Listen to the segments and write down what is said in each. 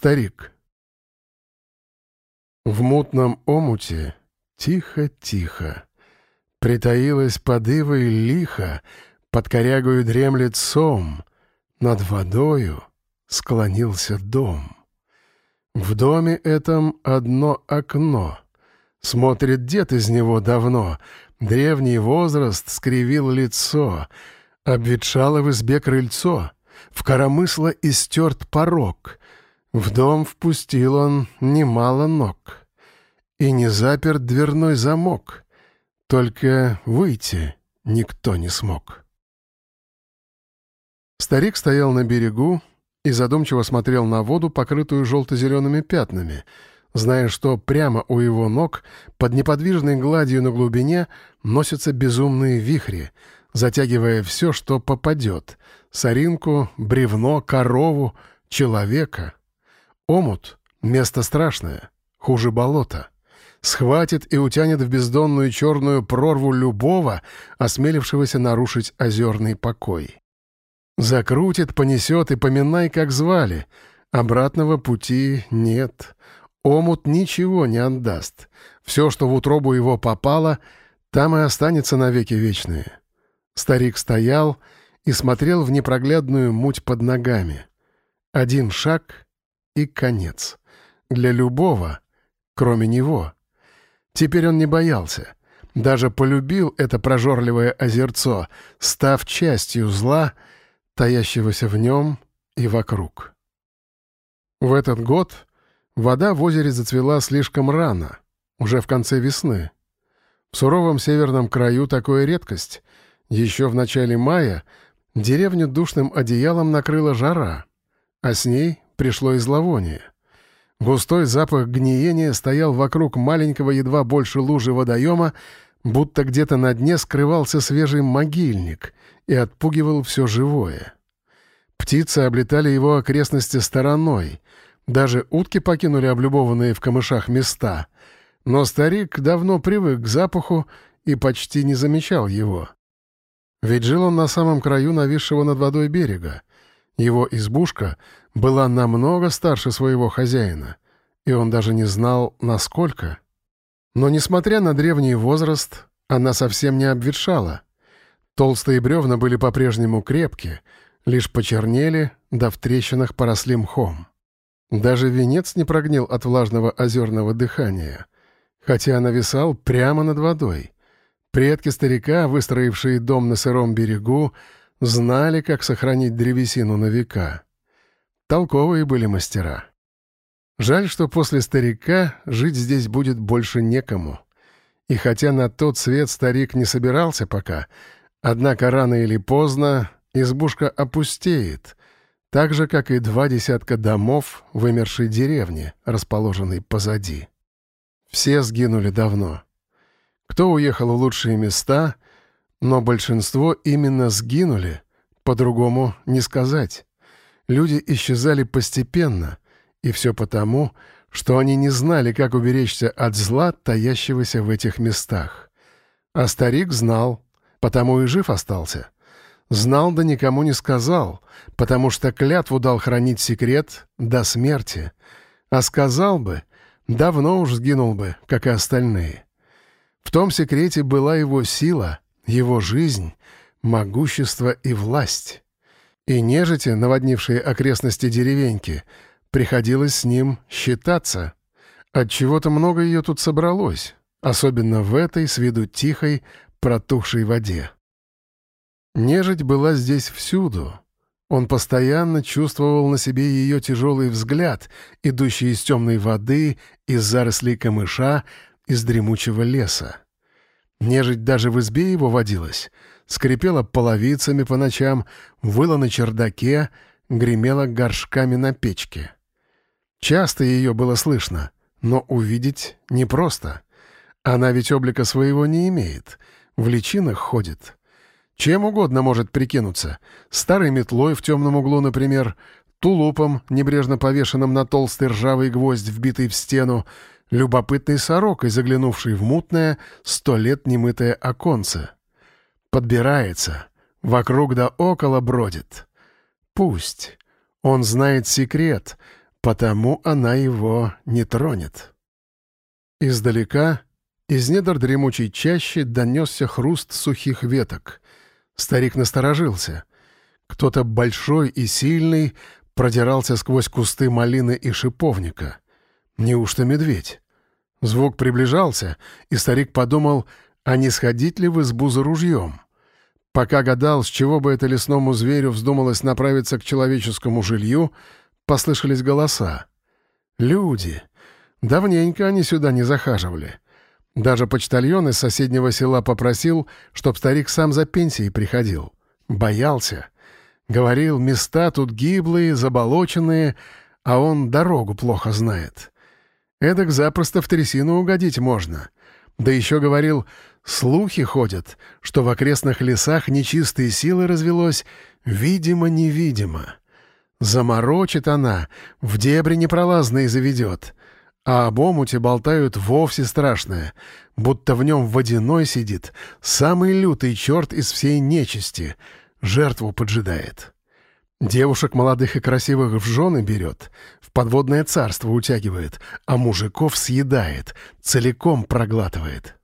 Старик. В мутном омуте тихо-тихо Притаилась под ивой лихо, Под корягою дремлет сом, Над водою склонился дом. В доме этом одно окно. Смотрит дед из него давно, Древний возраст скривил лицо, Обветшало в избе крыльцо, В коромысло истерт порог, В дом впустил он немало ног, И не заперт дверной замок, Только выйти никто не смог. Старик стоял на берегу, и задумчиво смотрел на воду, покрытую желто-зелеными пятнами, зная, что прямо у его ног, под неподвижной гладью на глубине, носятся безумные вихри, затягивая все, что попадет — соринку, бревно, корову, человека. Омут — место страшное, хуже болота. Схватит и утянет в бездонную черную прорву любого, осмелившегося нарушить озерный покой. Закрутит, понесет и поминай, как звали. Обратного пути нет. Омут ничего не отдаст. Все, что в утробу его попало, там и останется навеки вечные. Старик стоял и смотрел в непроглядную муть под ногами. Один шаг и конец. Для любого, кроме него. Теперь он не боялся. Даже полюбил это прожорливое озерцо, став частью зла — таящегося в нем и вокруг. В этот год вода в озере зацвела слишком рано, уже в конце весны. В суровом северном краю такое редкость. Еще в начале мая деревню душным одеялом накрыла жара, а с ней пришло и зловоние. Густой запах гниения стоял вокруг маленького едва больше лужи водоема, будто где-то на дне скрывался свежий могильник и отпугивал все живое. Птицы облетали его окрестности стороной, даже утки покинули облюбованные в камышах места, но старик давно привык к запаху и почти не замечал его. Ведь жил он на самом краю нависшего над водой берега. Его избушка была намного старше своего хозяина, и он даже не знал, насколько. Но, несмотря на древний возраст, она совсем не обветшала. Толстые бревна были по-прежнему крепкие, лишь почернели, да в трещинах поросли мхом. Даже венец не прогнил от влажного озерного дыхания, хотя нависал прямо над водой. Предки старика, выстроившие дом на сыром берегу, знали, как сохранить древесину на века. Толковые были мастера. Жаль, что после старика жить здесь будет больше некому. И хотя на тот свет старик не собирался пока, однако рано или поздно избушка опустеет, так же, как и два десятка домов вымершей деревни, расположенной позади. Все сгинули давно. Кто уехал в лучшие места, но большинство именно сгинули, по-другому не сказать. Люди исчезали постепенно, и все потому, что они не знали, как уберечься от зла, таящегося в этих местах. А старик знал, потому и жив остался. Знал, да никому не сказал, потому что клятву дал хранить секрет до смерти. А сказал бы, давно уж сгинул бы, как и остальные. В том секрете была его сила, его жизнь, могущество и власть. И нежити, наводнившие окрестности деревеньки — Приходилось с ним считаться. От чего то много ее тут собралось, особенно в этой с виду тихой, протухшей воде. Нежить была здесь всюду. Он постоянно чувствовал на себе ее тяжелый взгляд, идущий из темной воды, из зарослей камыша, из дремучего леса. Нежить даже в избе его водилась, скрипела половицами по ночам, выла на чердаке, гремела горшками на печке. Часто ее было слышно, но увидеть непросто. Она ведь облика своего не имеет, в личинах ходит. Чем угодно может прикинуться. Старой метлой в темном углу, например, тулупом, небрежно повешенным на толстый ржавый гвоздь, вбитый в стену, любопытной сорокой, заглянувшей в мутное, сто лет немытое оконце. Подбирается, вокруг да около бродит. Пусть. Он знает секрет — потому она его не тронет. Издалека, из недр дремучей чащи, донесся хруст сухих веток. Старик насторожился. Кто-то большой и сильный продирался сквозь кусты малины и шиповника. Неужто медведь? Звук приближался, и старик подумал, а не сходить ли в избу за ружьем? Пока гадал, с чего бы это лесному зверю вздумалось направиться к человеческому жилью, послышались голоса. «Люди! Давненько они сюда не захаживали. Даже почтальон из соседнего села попросил, чтоб старик сам за пенсией приходил. Боялся. Говорил, места тут гиблые, заболоченные, а он дорогу плохо знает. Эдак запросто в трясину угодить можно. Да еще говорил, слухи ходят, что в окрестных лесах нечистые силы развелось, видимо-невидимо. Заморочит она, в дебри непролазные заведет. А об омуте болтают вовсе страшное, будто в нем водяной сидит, самый лютый черт из всей нечисти, жертву поджидает. Девушек молодых и красивых в жены берет, подводное царство утягивает, а мужиков съедает, целиком проглатывает.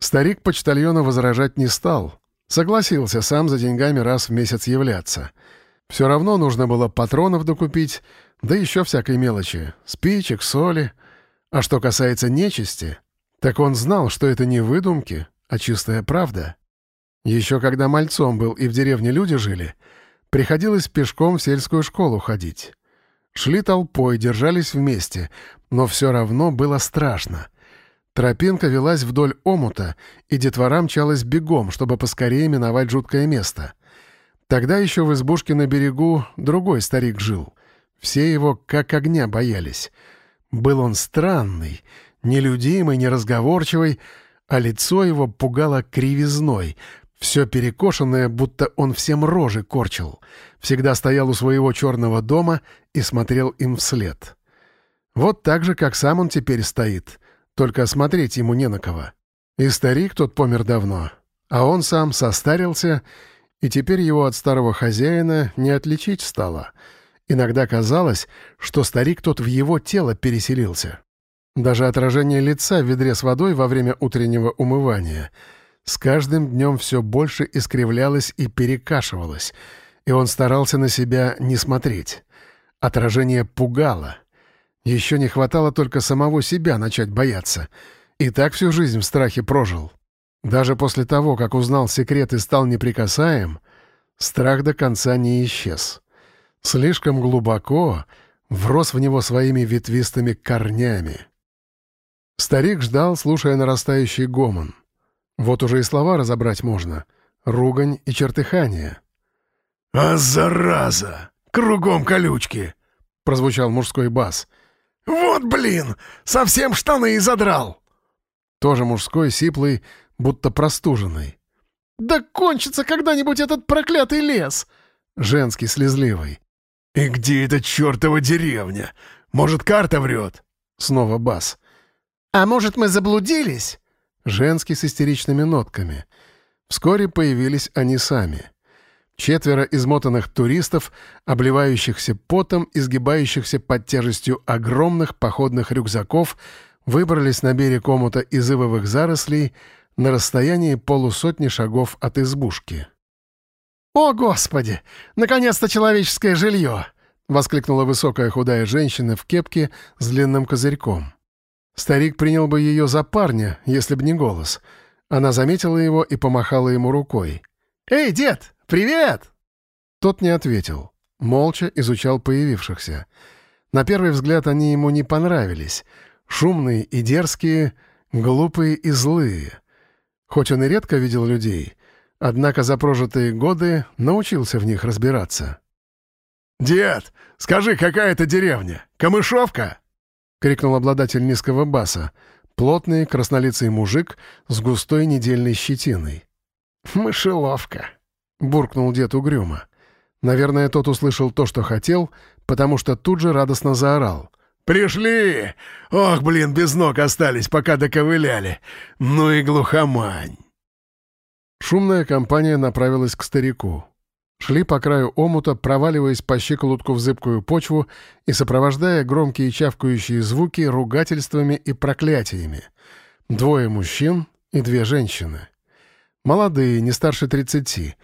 Старик почтальона возражать не стал. Согласился сам за деньгами раз в месяц являться. Все равно нужно было патронов докупить, да еще всякой мелочи, спичек, соли. А что касается нечисти, так он знал, что это не выдумки, а чистая правда. Еще когда мальцом был и в деревне люди жили — Приходилось пешком в сельскую школу ходить. Шли толпой, держались вместе, но все равно было страшно. Тропинка велась вдоль омута, и детвора мчалась бегом, чтобы поскорее миновать жуткое место. Тогда еще в избушке на берегу другой старик жил. Все его как огня боялись. Был он странный, нелюдимый, неразговорчивый, а лицо его пугало кривизной, все перекошенное, будто он всем рожи корчил. Всегда стоял у своего черного дома и смотрел им вслед. Вот так же, как сам он теперь стоит, только смотреть ему не на кого. И старик тот помер давно, а он сам состарился, и теперь его от старого хозяина не отличить стало. Иногда казалось, что старик тот в его тело переселился. Даже отражение лица в ведре с водой во время утреннего умывания — с каждым днем все больше искривлялось и перекашивалось, и он старался на себя не смотреть. Отражение пугало. Еще не хватало только самого себя начать бояться. И так всю жизнь в страхе прожил. Даже после того, как узнал секрет и стал неприкасаем, страх до конца не исчез. Слишком глубоко врос в него своими ветвистыми корнями. Старик ждал, слушая нарастающий гомон — вот уже и слова разобрать можно. Ругань и чертыхание. «А зараза! Кругом колючки!» — прозвучал мужской бас. «Вот блин! Совсем штаны и задрал!» Тоже мужской, сиплый, будто простуженный. «Да кончится когда-нибудь этот проклятый лес!» Женский, слезливый. «И где эта чертова деревня? Может, карта врет?» Снова бас. «А может, мы заблудились?» женский с истеричными нотками. Вскоре появились они сами. Четверо измотанных туристов, обливающихся потом, изгибающихся под тяжестью огромных походных рюкзаков, выбрались на берег омута из ивовых зарослей на расстоянии полусотни шагов от избушки. «О, Господи! Наконец-то человеческое жилье!» — воскликнула высокая худая женщина в кепке с длинным козырьком. Старик принял бы ее за парня, если б не голос. Она заметила его и помахала ему рукой. «Эй, дед, привет!» Тот не ответил. Молча изучал появившихся. На первый взгляд они ему не понравились. Шумные и дерзкие, глупые и злые. Хоть он и редко видел людей, однако за прожитые годы научился в них разбираться. «Дед, скажи, какая это деревня? Камышовка?» крикнул обладатель низкого баса. Плотный, краснолицый мужик с густой недельной щетиной. «Мышеловка», — буркнул дед угрюмо. Наверное, тот услышал то, что хотел, потому что тут же радостно заорал. «Пришли! Ох, блин, без ног остались, пока доковыляли! Ну и глухомань!» Шумная компания направилась к старику. Шли по краю омута, проваливаясь по щиколотку в зыбкую почву и сопровождая громкие чавкающие звуки ругательствами и проклятиями. Двое мужчин и две женщины. Молодые, не старше тридцати.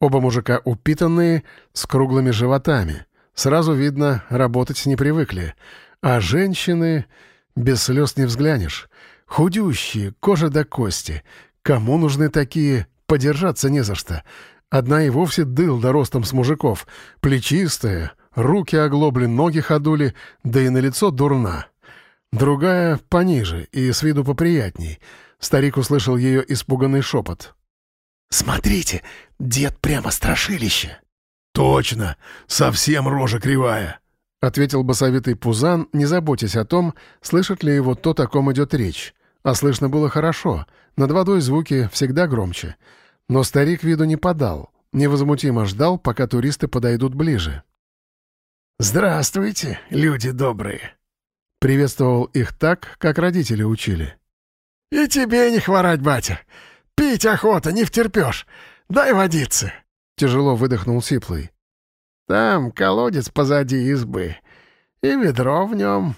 Оба мужика упитанные, с круглыми животами. Сразу видно, работать не привыкли. А женщины... Без слез не взглянешь. Худющие, кожа до кости. Кому нужны такие? Подержаться не за что. Одна и вовсе дыл до ростом с мужиков. Плечистая, руки оглобли, ноги ходули, да и на лицо дурна. Другая пониже и с виду поприятней. Старик услышал ее испуганный шепот. «Смотрите, дед прямо страшилище!» «Точно! Совсем рожа кривая!» — ответил басовитый Пузан, не заботясь о том, слышит ли его то, о ком идет речь. А слышно было хорошо, над водой звуки всегда громче — но старик виду не подал, невозмутимо ждал, пока туристы подойдут ближе. «Здравствуйте, люди добрые!» Приветствовал их так, как родители учили. «И тебе не хворать, батя! Пить охота, не втерпешь! Дай водицы!» Тяжело выдохнул Сиплый. «Там колодец позади избы, и ведро в нем».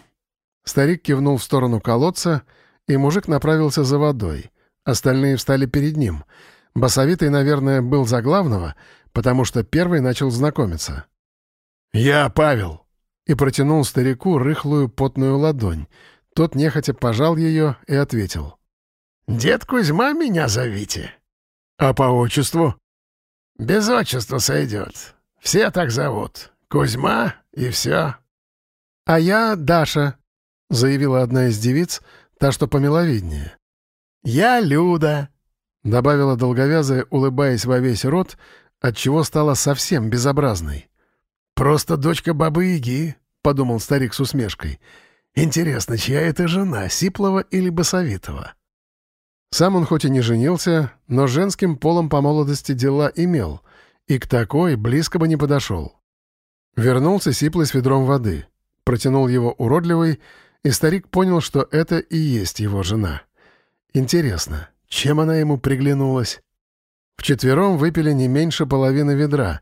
Старик кивнул в сторону колодца, и мужик направился за водой. Остальные встали перед ним — Басовитый, наверное, был за главного, потому что первый начал знакомиться. «Я Павел», и протянул старику рыхлую потную ладонь. Тот нехотя пожал ее и ответил. «Дед Кузьма меня зовите». «А по отчеству?» «Без отчества сойдет. Все так зовут. Кузьма и все». «А я Даша», — заявила одна из девиц, та, что помиловиднее. «Я Люда», Добавила долговязая, улыбаясь во весь рот, отчего стала совсем безобразной. «Просто дочка бабы-яги», — подумал старик с усмешкой. «Интересно, чья это жена, Сиплова или Басовитова?» Сам он хоть и не женился, но женским полом по молодости дела имел, и к такой близко бы не подошел. Вернулся Сиплый с ведром воды, протянул его уродливый, и старик понял, что это и есть его жена. Интересно, чем она ему приглянулась? Вчетвером выпили не меньше половины ведра.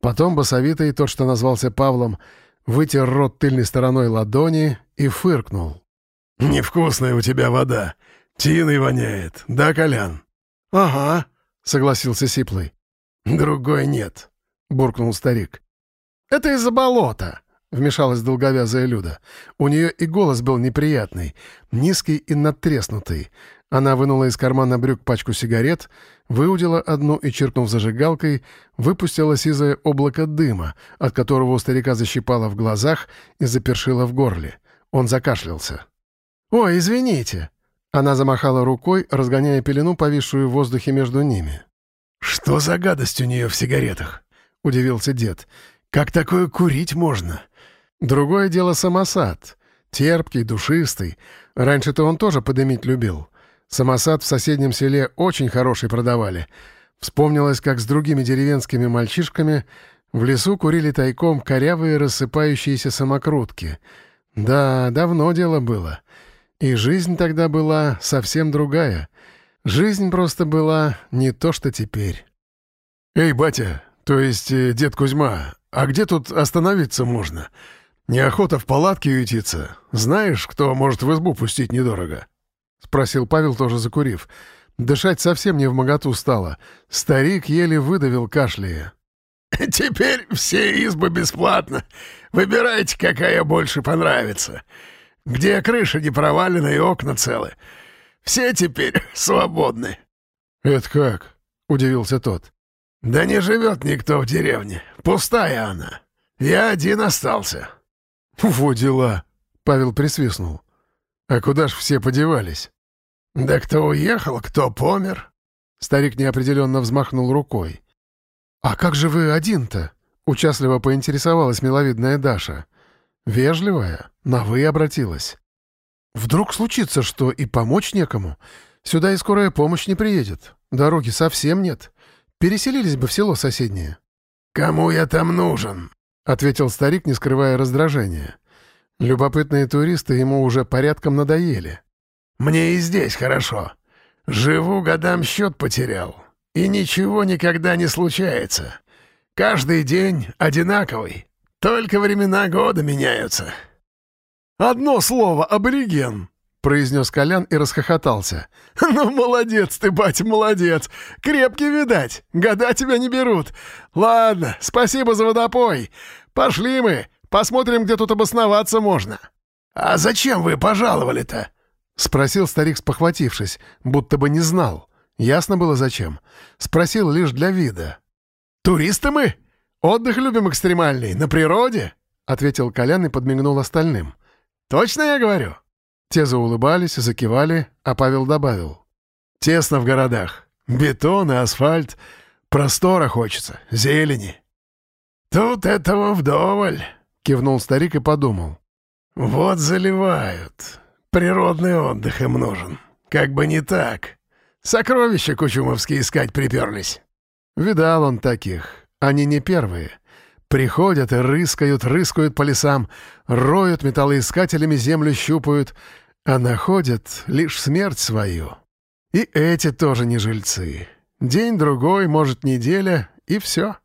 Потом басовитый, тот, что назвался Павлом, вытер рот тыльной стороной ладони и фыркнул. «Невкусная у тебя вода. Тиной воняет. Да, Колян?» «Ага», — согласился Сиплый. «Другой нет», — буркнул старик. «Это из-за болота», — вмешалась долговязая Люда. У нее и голос был неприятный, низкий и надтреснутый. Она вынула из кармана брюк пачку сигарет, выудила одну и, черкнув зажигалкой, выпустила сизое облако дыма, от которого у старика защипало в глазах и запершило в горле. Он закашлялся. «Ой, извините!» Она замахала рукой, разгоняя пелену, повисшую в воздухе между ними. «Что за гадость у нее в сигаретах?» — удивился дед. «Как такое курить можно?» «Другое дело самосад. Терпкий, душистый. Раньше-то он тоже подымить любил. Самосад в соседнем селе очень хороший продавали. Вспомнилось, как с другими деревенскими мальчишками в лесу курили тайком корявые рассыпающиеся самокрутки. Да, давно дело было. И жизнь тогда была совсем другая. Жизнь просто была не то, что теперь. «Эй, батя, то есть э, дед Кузьма, а где тут остановиться можно? Неохота в палатке ютиться. Знаешь, кто может в избу пустить недорого?» — спросил Павел, тоже закурив. Дышать совсем не в моготу стало. Старик еле выдавил кашляя. «Теперь все избы бесплатно. Выбирайте, какая больше понравится. Где крыша не провалена и окна целы. Все теперь свободны». «Это как?» — удивился тот. «Да не живет никто в деревне. Пустая она. Я один остался». «Во дела!» — Павел присвистнул. «А куда ж все подевались?» «Да кто уехал, кто помер?» Старик неопределенно взмахнул рукой. «А как же вы один-то?» — участливо поинтересовалась миловидная Даша. Вежливая, на «вы» обратилась. «Вдруг случится что, и помочь некому? Сюда и скорая помощь не приедет. Дороги совсем нет. Переселились бы в село соседнее». «Кому я там нужен?» — ответил старик, не скрывая раздражения. Любопытные туристы ему уже порядком надоели. Мне и здесь хорошо. Живу, годам счет потерял. И ничего никогда не случается. Каждый день одинаковый. Только времена года меняются». «Одно слово — абориген», — произнес Колян и расхохотался. «Ну, молодец ты, батя, молодец! Крепкий, видать! Года тебя не берут! Ладно, спасибо за водопой! Пошли мы, посмотрим, где тут обосноваться можно!» «А зачем вы пожаловали-то?» — спросил старик, спохватившись, будто бы не знал. Ясно было зачем. Спросил лишь для вида. «Туристы мы? Отдых любим экстремальный, на природе?» — ответил Колян и подмигнул остальным. «Точно я говорю?» Те заулыбались, закивали, а Павел добавил. «Тесно в городах. Бетон и асфальт. Простора хочется, зелени». «Тут этого вдоволь», — кивнул старик и подумал. «Вот заливают. Природный отдых им нужен. Как бы не так. Сокровища кучумовские искать приперлись». Видал он таких. Они не первые. Приходят и рыскают, рыскают по лесам, роют металлоискателями землю щупают, а находят лишь смерть свою. И эти тоже не жильцы. День-другой, может, неделя, и все.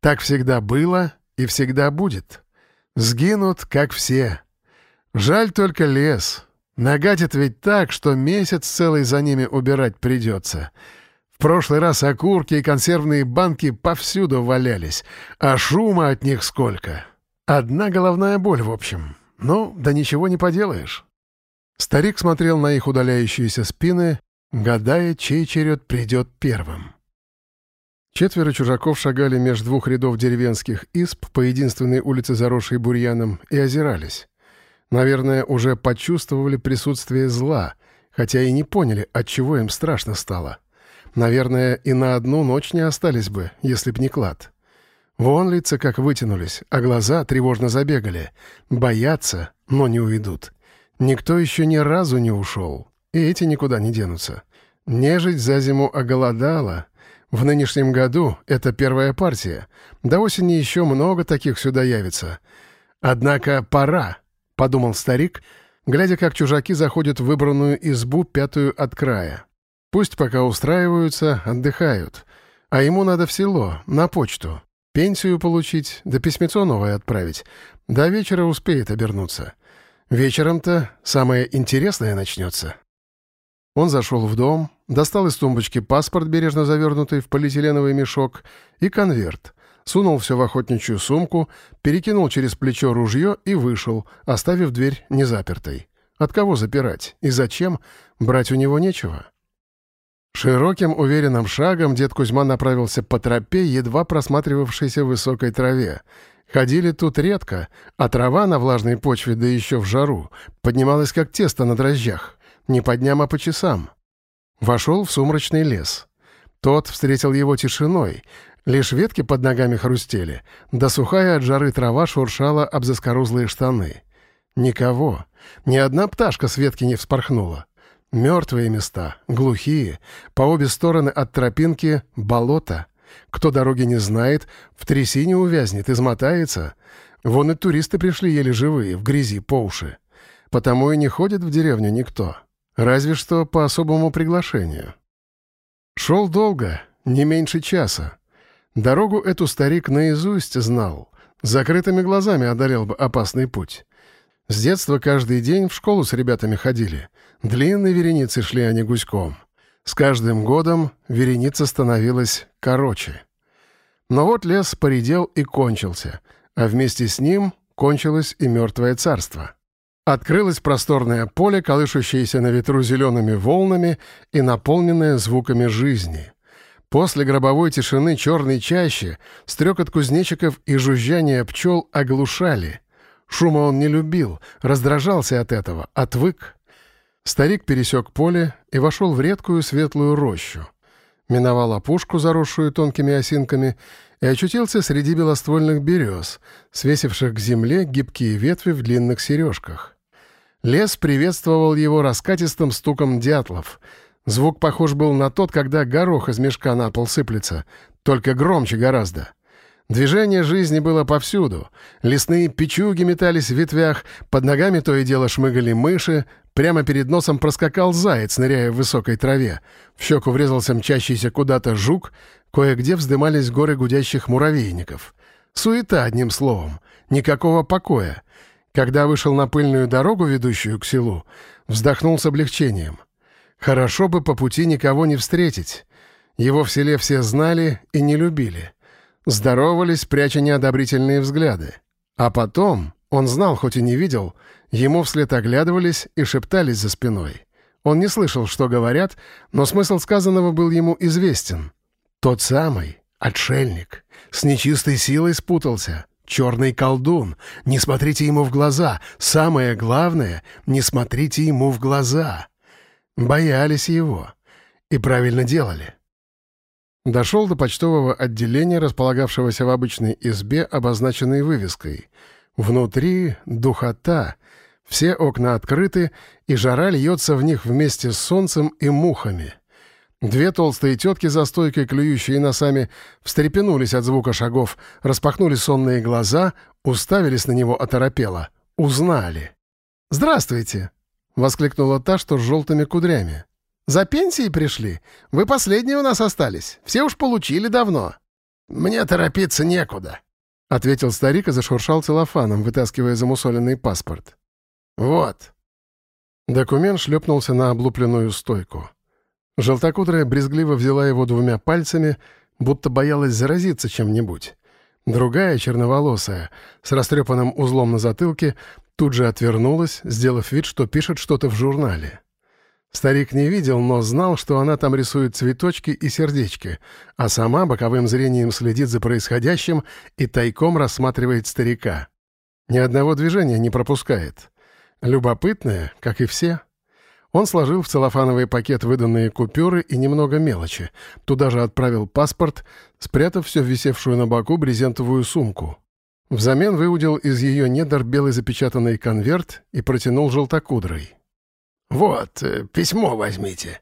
Так всегда было и всегда будет. Сгинут, как все. Жаль только лес. Нагадит ведь так, что месяц целый за ними убирать придется. Прошлый раз окурки и консервные банки повсюду валялись, а шума от них сколько. Одна головная боль, в общем. Ну, да ничего не поделаешь. Старик смотрел на их удаляющиеся спины, гадая, чей черед придет первым. Четверо чужаков шагали между двух рядов деревенских исп по единственной улице, заросшей бурьяном, и озирались. Наверное, уже почувствовали присутствие зла, хотя и не поняли, от чего им страшно стало. Наверное, и на одну ночь не остались бы, если б не клад. Вон лица как вытянулись, а глаза тревожно забегали. Боятся, но не уйдут. Никто еще ни разу не ушел, и эти никуда не денутся. Нежить за зиму оголодала. В нынешнем году это первая партия. До осени еще много таких сюда явится. Однако пора подумал старик, глядя, как чужаки заходят в выбранную избу пятую от края. Пусть пока устраиваются, отдыхают. А ему надо в село, на почту. Пенсию получить, да письмецо новое отправить. До вечера успеет обернуться. Вечером-то самое интересное начнется. Он зашел в дом, достал из тумбочки паспорт, бережно завернутый в полиэтиленовый мешок, и конверт — сунул все в охотничью сумку, перекинул через плечо ружье и вышел, оставив дверь незапертой. От кого запирать? И зачем? Брать у него нечего. Широким уверенным шагом дед Кузьма направился по тропе, едва просматривавшейся в высокой траве. Ходили тут редко, а трава на влажной почве, да еще в жару, поднималась как тесто на дрожжах. Не по дням, а по часам. Вошел в сумрачный лес. Тот встретил его тишиной, Лишь ветки под ногами хрустели, да сухая от жары трава шуршала об заскорузлые штаны. Никого. Ни одна пташка с ветки не вспорхнула. Мертвые места, глухие, по обе стороны от тропинки — болото. Кто дороги не знает, в трясине увязнет, измотается. Вон и туристы пришли еле живые, в грязи по уши. Потому и не ходит в деревню никто. Разве что по особому приглашению. Шел долго, не меньше часа. Дорогу эту старик наизусть знал. Закрытыми глазами одолел бы опасный путь. С детства каждый день в школу с ребятами ходили. Длинные вереницы шли они гуськом. С каждым годом вереница становилась короче. Но вот лес поредел и кончился, а вместе с ним кончилось и мертвое царство. Открылось просторное поле, колышущееся на ветру зелеными волнами и наполненное звуками жизни — После гробовой тишины черной чащи стрекот кузнечиков и жужжание пчел оглушали. Шума он не любил, раздражался от этого, отвык. Старик пересек поле и вошел в редкую светлую рощу. Миновал опушку, заросшую тонкими осинками, и очутился среди белоствольных берез, свесивших к земле гибкие ветви в длинных сережках. Лес приветствовал его раскатистым стуком дятлов — Звук похож был на тот, когда горох из мешка на пол сыплется, только громче гораздо. Движение жизни было повсюду. Лесные печуги метались в ветвях, под ногами то и дело шмыгали мыши, Прямо перед носом проскакал заяц, ныряя в высокой траве. В щеку врезался мчащийся куда-то жук, кое-где вздымались горы гудящих муравейников. Суета, одним словом. Никакого покоя. Когда вышел на пыльную дорогу, ведущую к селу, вздохнул с облегчением. Хорошо бы по пути никого не встретить. Его в селе все знали и не любили. Здоровались, пряча неодобрительные взгляды. А потом, он знал, хоть и не видел, ему вслед оглядывались и шептались за спиной. Он не слышал, что говорят, но смысл сказанного был ему известен. Тот самый, отшельник, с нечистой силой спутался, черный колдун. Не смотрите ему в глаза. Самое главное, не смотрите ему в глаза. Боялись его. И правильно делали. Дошел до почтового отделения, располагавшегося в обычной избе, обозначенной вывеской. Внутри духота, все окна открыты, и жара льется в них вместе с солнцем и мухами. Две толстые тетки за стойкой, клюющие носами, встрепенулись от звука шагов, распахнули сонные глаза, уставились на него оторопело. Узнали. «Здравствуйте!» — воскликнула та, что с желтыми кудрями. За пенсией пришли? Вы последние у нас остались. Все уж получили давно». «Мне торопиться некуда», — ответил старик и зашуршал целлофаном, вытаскивая замусоленный паспорт. «Вот». Документ шлепнулся на облупленную стойку. Желтокудрая брезгливо взяла его двумя пальцами, будто боялась заразиться чем-нибудь. Другая, черноволосая, с растрепанным узлом на затылке, тут же отвернулась, сделав вид, что пишет что-то в журнале. Старик не видел, но знал, что она там рисует цветочки и сердечки, а сама боковым зрением следит за происходящим и тайком рассматривает старика. Ни одного движения не пропускает. Любопытная, как и все. Он сложил в целлофановый пакет выданные купюры и немного мелочи. Туда же отправил паспорт, спрятав все в висевшую на боку брезентовую сумку. Взамен выудил из ее недр белый запечатанный конверт и протянул желтокудрой. «Вот, э, письмо возьмите».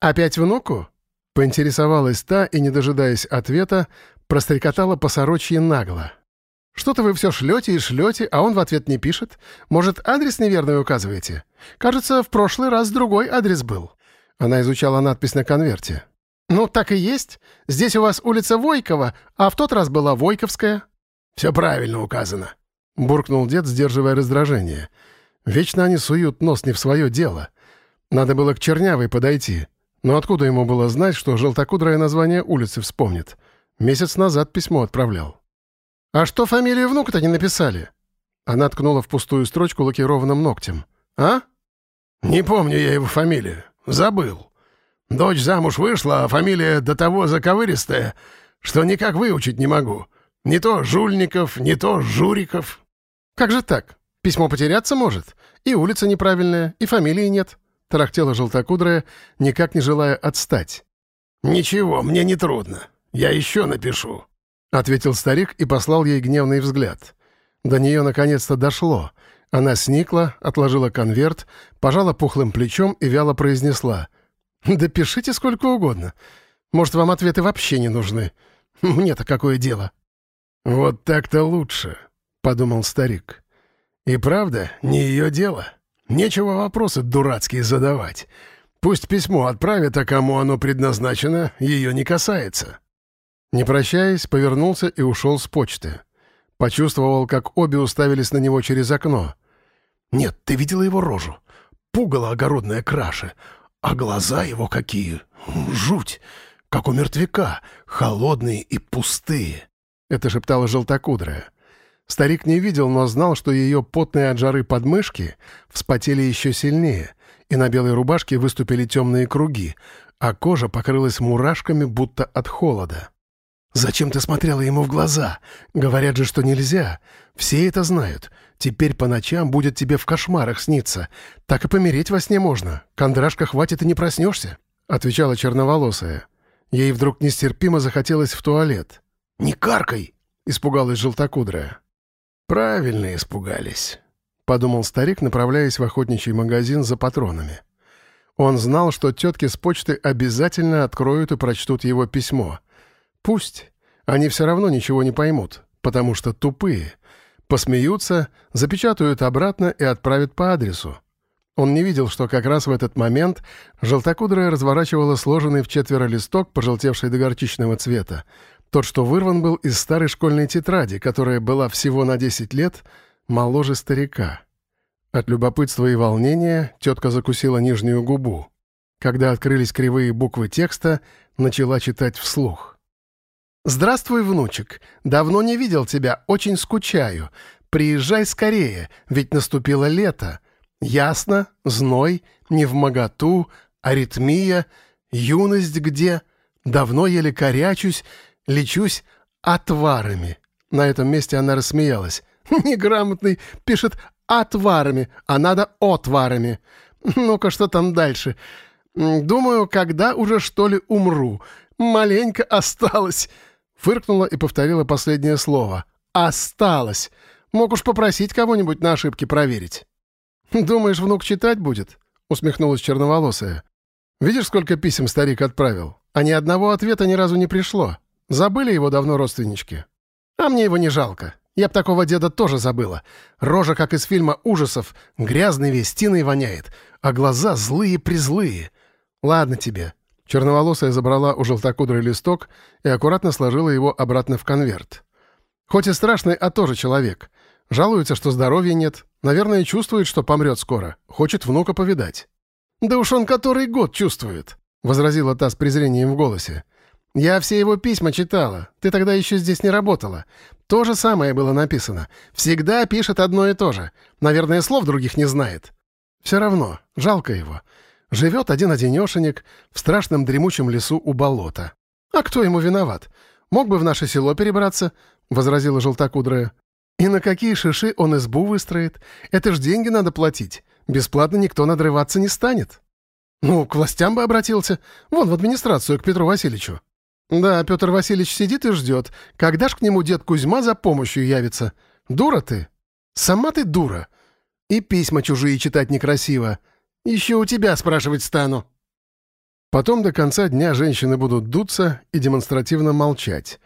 «Опять внуку?» — поинтересовалась та и, не дожидаясь ответа, прострекотала по сорочье нагло. «Что-то вы все шлете и шлете, а он в ответ не пишет. Может, адрес неверный указываете? Кажется, в прошлый раз другой адрес был». Она изучала надпись на конверте. «Ну, так и есть. Здесь у вас улица Войкова, а в тот раз была Войковская». «Все правильно указано», — буркнул дед, сдерживая раздражение. Вечно они суют нос не в свое дело. Надо было к Чернявой подойти. Но откуда ему было знать, что желтокудрое название улицы вспомнит? Месяц назад письмо отправлял. «А что фамилию внука-то не написали?» Она ткнула в пустую строчку лакированным ногтем. «А?» «Не помню я его фамилию. Забыл. Дочь замуж вышла, а фамилия до того заковыристая, что никак выучить не могу. Не то Жульников, не то Журиков». «Как же так? Письмо потеряться может. И улица неправильная, и фамилии нет», — тарахтела желтокудрая, никак не желая отстать. «Ничего, мне не трудно. Я еще напишу», — ответил старик и послал ей гневный взгляд. До нее наконец-то дошло. Она сникла, отложила конверт, пожала пухлым плечом и вяло произнесла. «Да пишите сколько угодно. Может, вам ответы вообще не нужны. Мне-то какое дело?» «Вот так-то лучше», — подумал старик. И правда, не ее дело. Нечего вопросы дурацкие задавать. Пусть письмо отправит, а кому оно предназначено, ее не касается. Не прощаясь, повернулся и ушел с почты. Почувствовал, как обе уставились на него через окно. «Нет, ты видела его рожу? Пугало огородная краши. А глаза его какие! Жуть! Как у мертвяка, холодные и пустые!» — это шептала желтокудрая. Старик не видел, но знал, что ее потные от жары подмышки вспотели еще сильнее, и на белой рубашке выступили темные круги, а кожа покрылась мурашками, будто от холода. «Зачем ты смотрела ему в глаза? Говорят же, что нельзя. Все это знают. Теперь по ночам будет тебе в кошмарах сниться. Так и помереть во сне можно. Кондрашка хватит и не проснешься», — отвечала черноволосая. Ей вдруг нестерпимо захотелось в туалет. «Не каркай!» — испугалась желтокудрая. «Правильно испугались», — подумал старик, направляясь в охотничий магазин за патронами. Он знал, что тетки с почты обязательно откроют и прочтут его письмо. Пусть. Они все равно ничего не поймут, потому что тупые. Посмеются, запечатают обратно и отправят по адресу. Он не видел, что как раз в этот момент желтокудрая разворачивала сложенный в четверо листок, пожелтевший до горчичного цвета. Тот, что вырван был из старой школьной тетради, которая была всего на 10 лет моложе старика. От любопытства и волнения тетка закусила нижнюю губу. Когда открылись кривые буквы текста, начала читать вслух. «Здравствуй, внучек. Давно не видел тебя, очень скучаю. Приезжай скорее, ведь наступило лето. Ясно, зной, не в моготу, аритмия, юность где? Давно еле корячусь, лечусь отварами». На этом месте она рассмеялась. «Неграмотный, пишет отварами, а надо отварами. Ну-ка, что там дальше? Думаю, когда уже что ли умру. Маленько осталось». Фыркнула и повторила последнее слово. «Осталось. Мог уж попросить кого-нибудь на ошибки проверить». «Думаешь, внук читать будет?» — усмехнулась черноволосая. «Видишь, сколько писем старик отправил? А ни одного ответа ни разу не пришло. Забыли его давно родственнички. А мне его не жалко. Я б такого деда тоже забыла. Рожа, как из фильма ужасов, грязный весь, тиной воняет, а глаза злые-призлые. Ладно тебе». Черноволосая забрала у желтокудрый листок и аккуратно сложила его обратно в конверт. «Хоть и страшный, а тоже человек. Жалуется, что здоровья нет. Наверное, чувствует, что помрет скоро. Хочет внука повидать». «Да уж он который год чувствует», — возразила та с презрением в голосе. «Я все его письма читала. Ты тогда еще здесь не работала. То же самое было написано. Всегда пишет одно и то же. Наверное, слов других не знает. Все равно, жалко его. Живет один-одинешенек в страшном дремучем лесу у болота. А кто ему виноват? Мог бы в наше село перебраться, — возразила желтокудрая. И на какие шиши он избу выстроит? Это ж деньги надо платить. Бесплатно никто надрываться не станет. Ну, к властям бы обратился. Вон, в администрацию, к Петру Васильевичу. «Да, Петр Васильевич сидит и ждет. Когда ж к нему дед Кузьма за помощью явится? Дура ты? Сама ты дура. И письма чужие читать некрасиво. Еще у тебя спрашивать стану». Потом до конца дня женщины будут дуться и демонстративно молчать.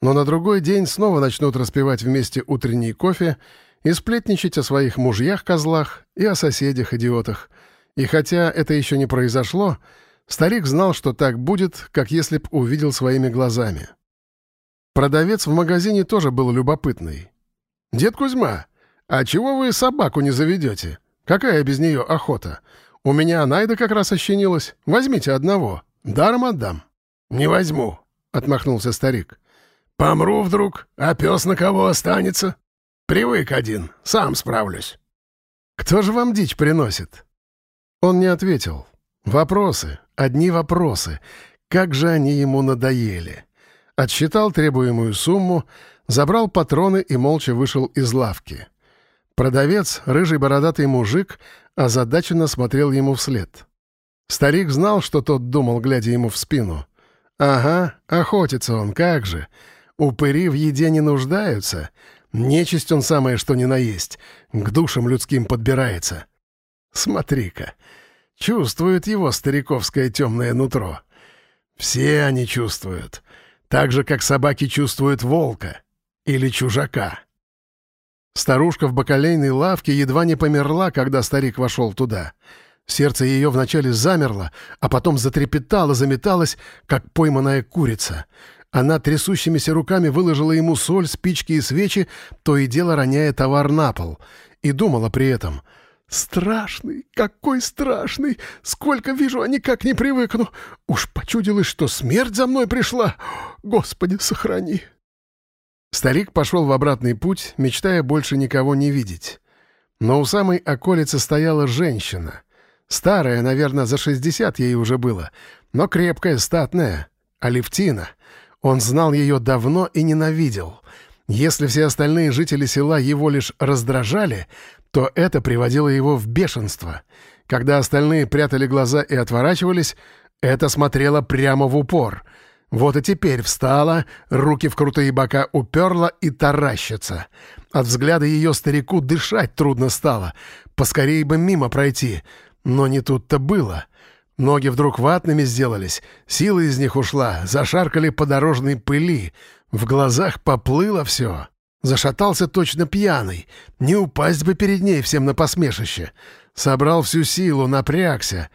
Но на другой день снова начнут распивать вместе утренний кофе и сплетничать о своих мужьях-козлах и о соседях-идиотах. И хотя это еще не произошло, Старик знал, что так будет, как если б увидел своими глазами. Продавец в магазине тоже был любопытный. «Дед Кузьма, а чего вы собаку не заведете? Какая без нее охота? У меня Найда как раз ощенилась. Возьмите одного. Даром отдам». «Не возьму», — отмахнулся старик. «Помру вдруг, а пес на кого останется? Привык один, сам справлюсь». «Кто же вам дичь приносит?» Он не ответил. Вопросы, одни вопросы. Как же они ему надоели. Отсчитал требуемую сумму, забрал патроны и молча вышел из лавки. Продавец, рыжий бородатый мужик, озадаченно смотрел ему вслед. Старик знал, что тот думал, глядя ему в спину. «Ага, охотится он, как же. Упыри в еде не нуждаются. Нечисть он самое что ни на есть. К душам людским подбирается. Смотри-ка, Чувствует его стариковское темное нутро. Все они чувствуют. Так же, как собаки чувствуют волка или чужака. Старушка в бакалейной лавке едва не померла, когда старик вошел туда. Сердце ее вначале замерло, а потом затрепетало, заметалось, как пойманная курица. Она трясущимися руками выложила ему соль, спички и свечи, то и дело роняя товар на пол, и думала при этом — Страшный, какой страшный! Сколько вижу, а никак не привыкну. Уж почудилось, что смерть за мной пришла. Господи, сохрани!» Старик пошел в обратный путь, мечтая больше никого не видеть. Но у самой околицы стояла женщина. Старая, наверное, за шестьдесят ей уже было, но крепкая, статная. Алевтина. Он знал ее давно и ненавидел. Если все остальные жители села его лишь раздражали, то это приводило его в бешенство. Когда остальные прятали глаза и отворачивались, это смотрело прямо в упор. Вот и теперь встала, руки в крутые бока уперла и таращится. От взгляда ее старику дышать трудно стало. Поскорее бы мимо пройти. Но не тут-то было. Ноги вдруг ватными сделались, сила из них ушла, зашаркали по пыли. В глазах поплыло все. Зашатался точно пьяный. Не упасть бы перед ней всем на посмешище. Собрал всю силу, напрягся.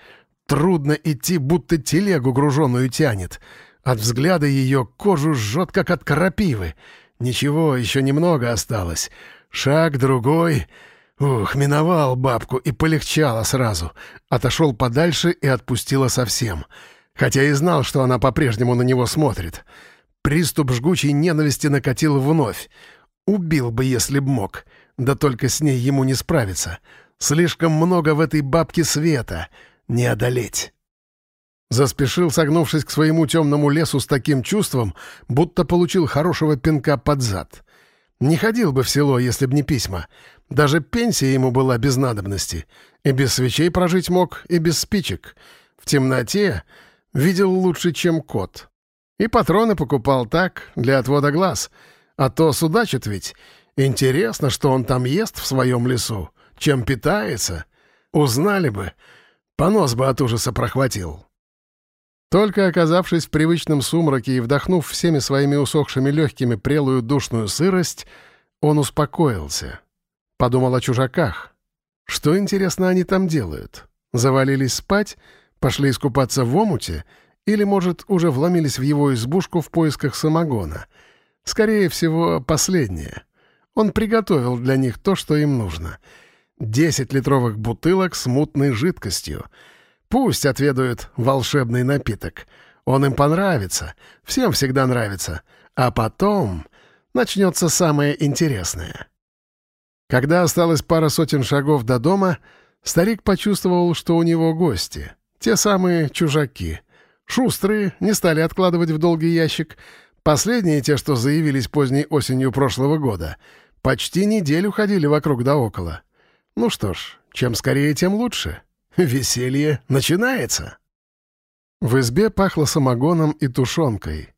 Трудно идти, будто телегу груженную тянет. От взгляда ее кожу жжет, как от крапивы. Ничего, еще немного осталось. Шаг другой. Ух, миновал бабку и полегчало сразу. Отошел подальше и отпустила совсем. Хотя и знал, что она по-прежнему на него смотрит. Приступ жгучей ненависти накатил вновь. Убил бы, если б мог. Да только с ней ему не справиться. Слишком много в этой бабке света. Не одолеть. Заспешил, согнувшись к своему темному лесу с таким чувством, будто получил хорошего пинка под зад. Не ходил бы в село, если б не письма. Даже пенсия ему была без надобности. И без свечей прожить мог, и без спичек. В темноте видел лучше, чем кот. И патроны покупал так, для отвода глаз. А то судачит ведь. Интересно, что он там ест в своем лесу, чем питается. Узнали бы, понос бы от ужаса прохватил. Только оказавшись в привычном сумраке и вдохнув всеми своими усохшими легкими прелую душную сырость, он успокоился. Подумал о чужаках. Что, интересно, они там делают? Завалились спать? Пошли искупаться в омуте? Или, может, уже вломились в его избушку в поисках самогона? Скорее всего, последнее. Он приготовил для них то, что им нужно. Десять литровых бутылок с мутной жидкостью — Пусть отведают волшебный напиток. Он им понравится. Всем всегда нравится. А потом начнется самое интересное. Когда осталось пара сотен шагов до дома, старик почувствовал, что у него гости. Те самые чужаки. Шустрые, не стали откладывать в долгий ящик. Последние, те, что заявились поздней осенью прошлого года, почти неделю ходили вокруг да около. Ну что ж, чем скорее, тем лучше. Веселье начинается. В избе пахло самогоном и тушенкой.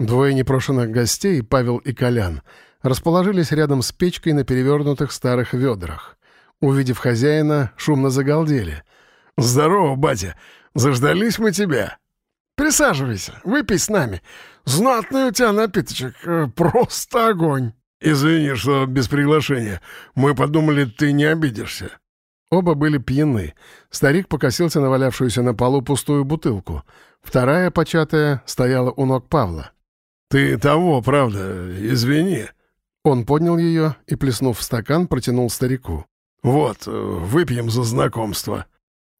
Двое непрошенных гостей, Павел и Колян, расположились рядом с печкой на перевернутых старых ведрах. Увидев хозяина, шумно загалдели. «Здорово, батя! Заждались мы тебя!» «Присаживайся, выпей с нами. Знатный у тебя напиточек, э, просто огонь!» «Извини, что без приглашения. Мы подумали, ты не обидишься». Оба были пьяны. Старик покосился на валявшуюся на полу пустую бутылку. Вторая, початая, стояла у ног Павла. «Ты того, правда, извини». Он поднял ее и, плеснув в стакан, протянул старику. «Вот, выпьем за знакомство».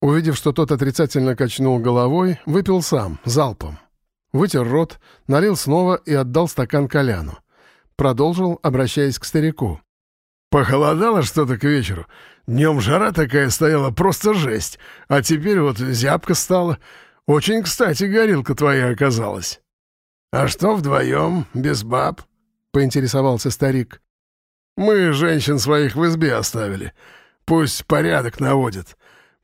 Увидев, что тот отрицательно качнул головой, выпил сам, залпом. Вытер рот, налил снова и отдал стакан Коляну. Продолжил, обращаясь к старику. «Похолодало что-то к вечеру. Днем жара такая стояла, просто жесть. А теперь вот зябко стало. Очень кстати горилка твоя оказалась». «А что вдвоем, без баб?» — поинтересовался старик. «Мы женщин своих в избе оставили. Пусть порядок наводят.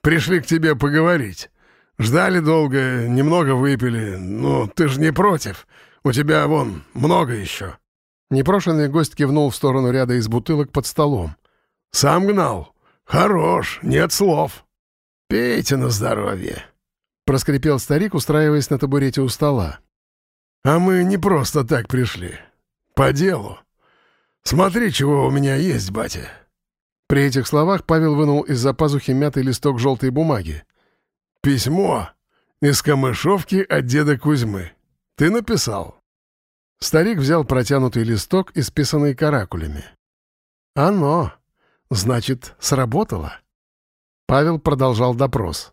Пришли к тебе поговорить. Ждали долго, немного выпили. Ну, ты же не против. У тебя, вон, много еще». Непрошенный гость кивнул в сторону ряда из бутылок под столом. «Сам гнал. Хорош, нет слов. Пейте на здоровье», — проскрипел старик, устраиваясь на табурете у стола. «А мы не просто так пришли. По делу. Смотри, чего у меня есть, батя». При этих словах Павел вынул из-за пазухи мятый листок желтой бумаги. «Письмо из Камышовки от деда Кузьмы. Ты написал?» Старик взял протянутый листок, исписанный каракулями. «Оно!» Значит, сработало. Павел продолжал допрос.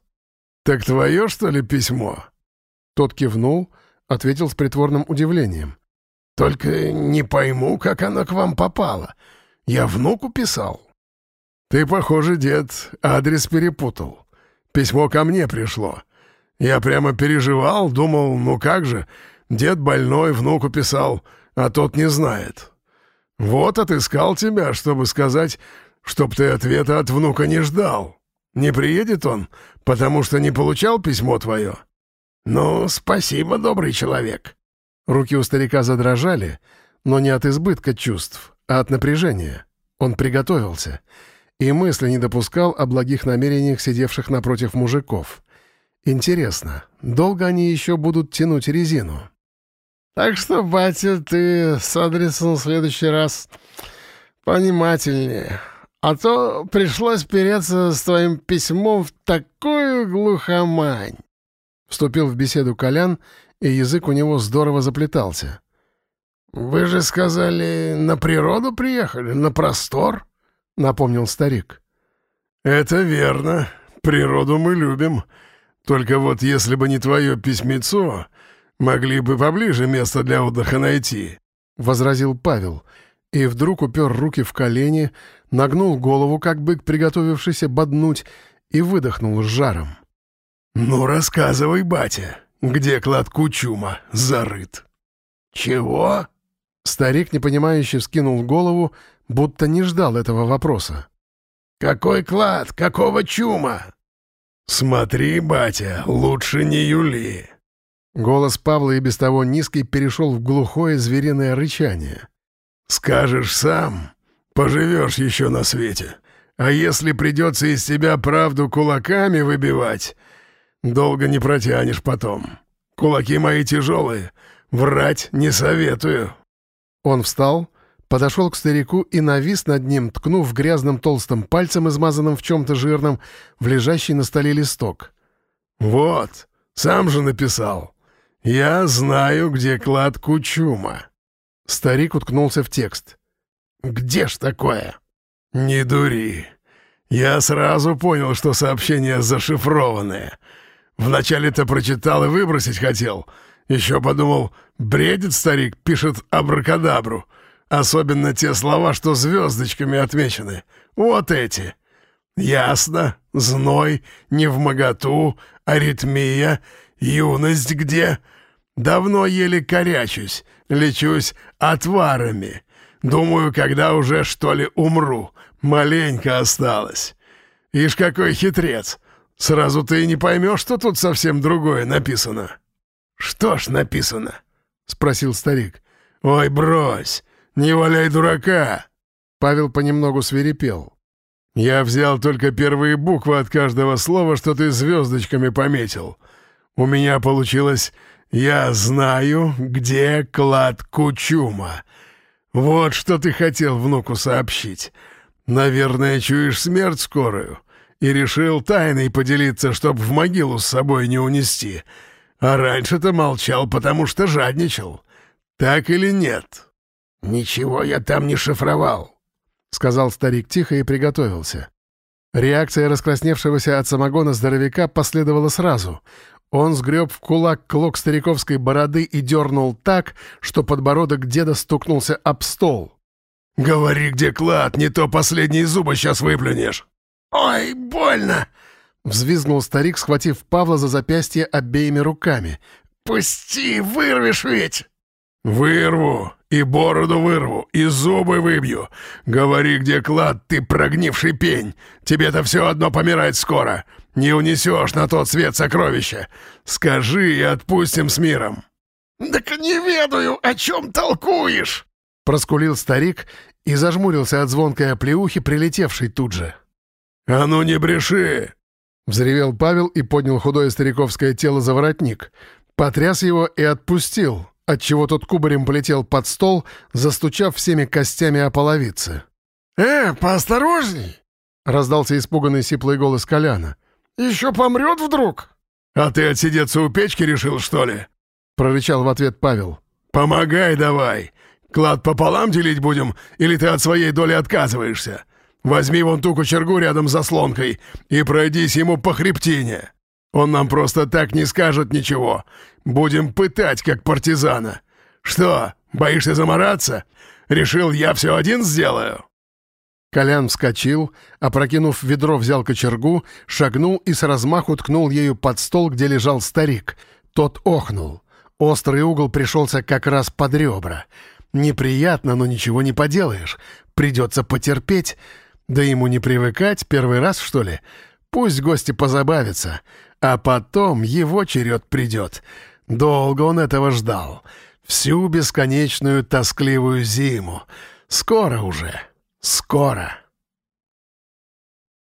«Так твое, что ли, письмо?» Тот кивнул, ответил с притворным удивлением. «Только не пойму, как оно к вам попало. Я внуку писал». «Ты, похоже, дед, адрес перепутал. Письмо ко мне пришло. Я прямо переживал, думал, ну как же, дед больной, внуку писал, а тот не знает. Вот отыскал тебя, чтобы сказать, чтоб ты ответа от внука не ждал. Не приедет он, потому что не получал письмо твое? Ну, спасибо, добрый человек». Руки у старика задрожали, но не от избытка чувств, а от напряжения. Он приготовился и мысли не допускал о благих намерениях сидевших напротив мужиков. Интересно, долго они еще будут тянуть резину? «Так что, батя, ты с адресом в следующий раз понимательнее. А то пришлось переться с твоим письмом в такую глухомань. Вступил в беседу Колян, и язык у него здорово заплетался. «Вы же сказали, на природу приехали, на простор?» — напомнил старик. «Это верно. Природу мы любим. Только вот если бы не твое письмецо, могли бы поближе место для отдыха найти», — возразил Павел, и вдруг упер руки в колени, нагнул голову, как бык, приготовившийся боднуть, и выдохнул с жаром. «Ну, рассказывай, батя, где клад Кучума зарыт?» «Чего?» Старик, непонимающе, вскинул голову, будто не ждал этого вопроса. «Какой клад? Какого чума?» «Смотри, батя, лучше не юли!» Голос Павла и без того низкий перешел в глухое звериное рычание. «Скажешь сам, поживешь еще на свете. А если придется из тебя правду кулаками выбивать, долго не протянешь потом. Кулаки мои тяжелые, врать не советую». Он встал, подошел к старику и навис над ним, ткнув грязным толстым пальцем, измазанным в чем-то жирном, в лежащий на столе листок. «Вот, сам же написал. Я знаю, где клад Кучума». Старик уткнулся в текст. «Где ж такое?» «Не дури. Я сразу понял, что сообщение зашифрованное. Вначале-то прочитал и выбросить хотел. Еще подумал, бредит старик, пишет абракадабру. Особенно те слова, что звездочками отмечены. Вот эти. Ясно, зной, невмоготу, аритмия, юность где. Давно еле корячусь, лечусь отварами. Думаю, когда уже, что ли, умру. Маленько осталось. Ишь, какой хитрец. Сразу ты и не поймешь, что тут совсем другое написано. «Что ж написано?» — спросил старик. «Ой, брось! Не валяй дурака!» Павел понемногу свирепел. «Я взял только первые буквы от каждого слова, что ты звездочками пометил. У меня получилось «Я знаю, где клад Кучума». Вот что ты хотел внуку сообщить. Наверное, чуешь смерть скорую и решил тайной поделиться, чтоб в могилу с собой не унести. А раньше-то молчал, потому что жадничал. Так или нет?» «Ничего я там не шифровал», — сказал старик тихо и приготовился. Реакция раскрасневшегося от самогона здоровяка последовала сразу. Он сгреб в кулак клок стариковской бороды и дернул так, что подбородок деда стукнулся об стол. «Говори, где клад, не то последние зубы сейчас выплюнешь!» «Ой, больно!» — взвизгнул старик, схватив Павла за запястье обеими руками. «Пусти, вырвешь ведь!» «Вырву, и бороду вырву, и зубы выбью. Говори, где клад, ты прогнивший пень. Тебе-то все одно помирать скоро. Не унесешь на тот свет сокровища. Скажи и отпустим с миром». «Так не ведаю, о чем толкуешь!» Проскулил старик и зажмурился от звонкой оплеухи, прилетевшей тут же. «А ну не бреши!» Взревел Павел и поднял худое стариковское тело за воротник. Потряс его и отпустил, отчего тот кубарем полетел под стол, застучав всеми костями о половице. «Э, поосторожней!» — раздался испуганный сиплый голос Коляна. «Еще помрет вдруг?» «А ты отсидеться у печки решил, что ли?» — прорычал в ответ Павел. «Помогай давай! Клад пополам делить будем, или ты от своей доли отказываешься? Возьми вон ту кочергу рядом с заслонкой и пройдись ему по хребтине. Он нам просто так не скажет ничего. Будем пытать, как партизана. Что, боишься замораться? Решил, я все один сделаю?» Колян вскочил, опрокинув ведро, взял кочергу, шагнул и с размаху ткнул ею под стол, где лежал старик. Тот охнул. Острый угол пришелся как раз под ребра. Неприятно, но ничего не поделаешь. Придется потерпеть. Да ему не привыкать, первый раз, что ли? Пусть гости позабавятся. А потом его черед придет. Долго он этого ждал. Всю бесконечную тоскливую зиму. Скоро уже. Скоро.